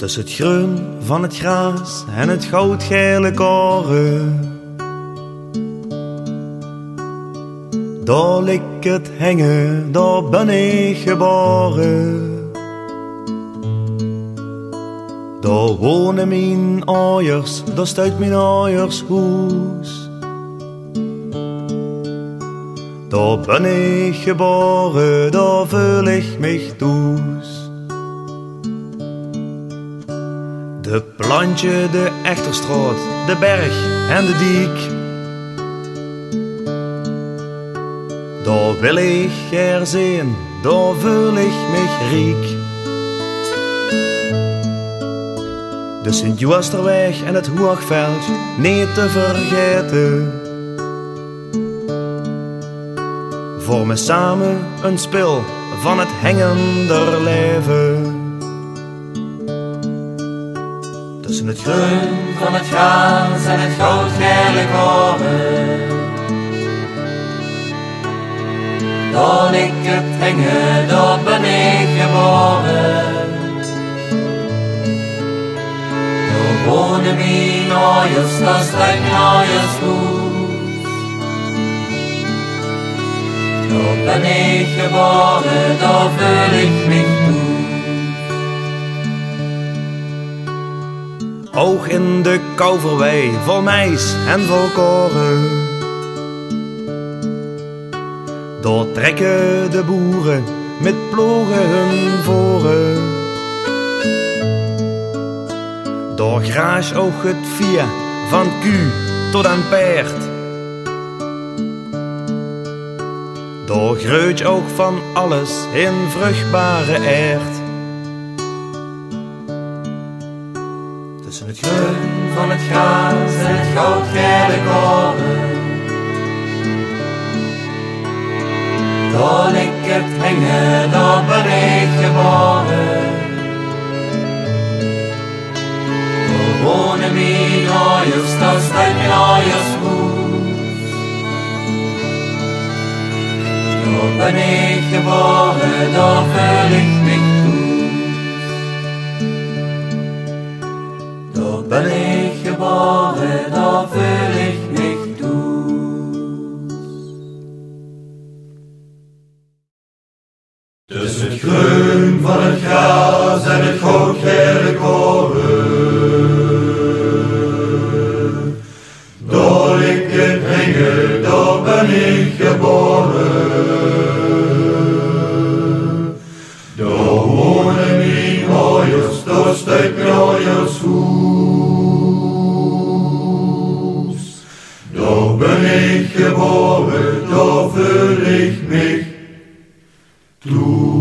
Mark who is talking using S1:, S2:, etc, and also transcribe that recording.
S1: Tussen het groen van het gras en het goudgele koren. Daar lik het hangen, daar ben ik geboren. Daar wonen mijn ouders, daar staat mijn ouders huis. Daar ben ik geboren, daar voel ik mich thuis. De plantje, de echterstraat, de berg en de diek. Daar wil ik er zijn, daar ik mich riek. De Sint-Juasterweg en het Hoogveld niet te vergeten. Vormen samen een spil van het hengender leven. Tussen het groen
S2: van het gras en het goudgele koren. Daar ik het hangen, daar ben ik geboren. Daar wonen mijn ouders, staat mijn ouders huis. Daar ben ik geboren, daar voel ik mich
S1: Oog in de kouverwei, vol meis en vol koren. Daar trekken de boeren met ploegen hun voren. Daar graas ook het via van ku tot aan paard. Daar greut ook van alles in vruchtbare aard. Tussen het groen
S2: van het gras en het goudgele koren. Daar ik het hangen, daar ben ik geboren. Daar wonen mijn daar staat mijn huis. Daar ben ik geboren, daar
S3: Tussen het groen van het gras en het goudgele koren. Daar ik het hangen, daar ben ik geboren. Daar wonen mijn daar staat mijn ouders huis. Daar ben ik geboren, daar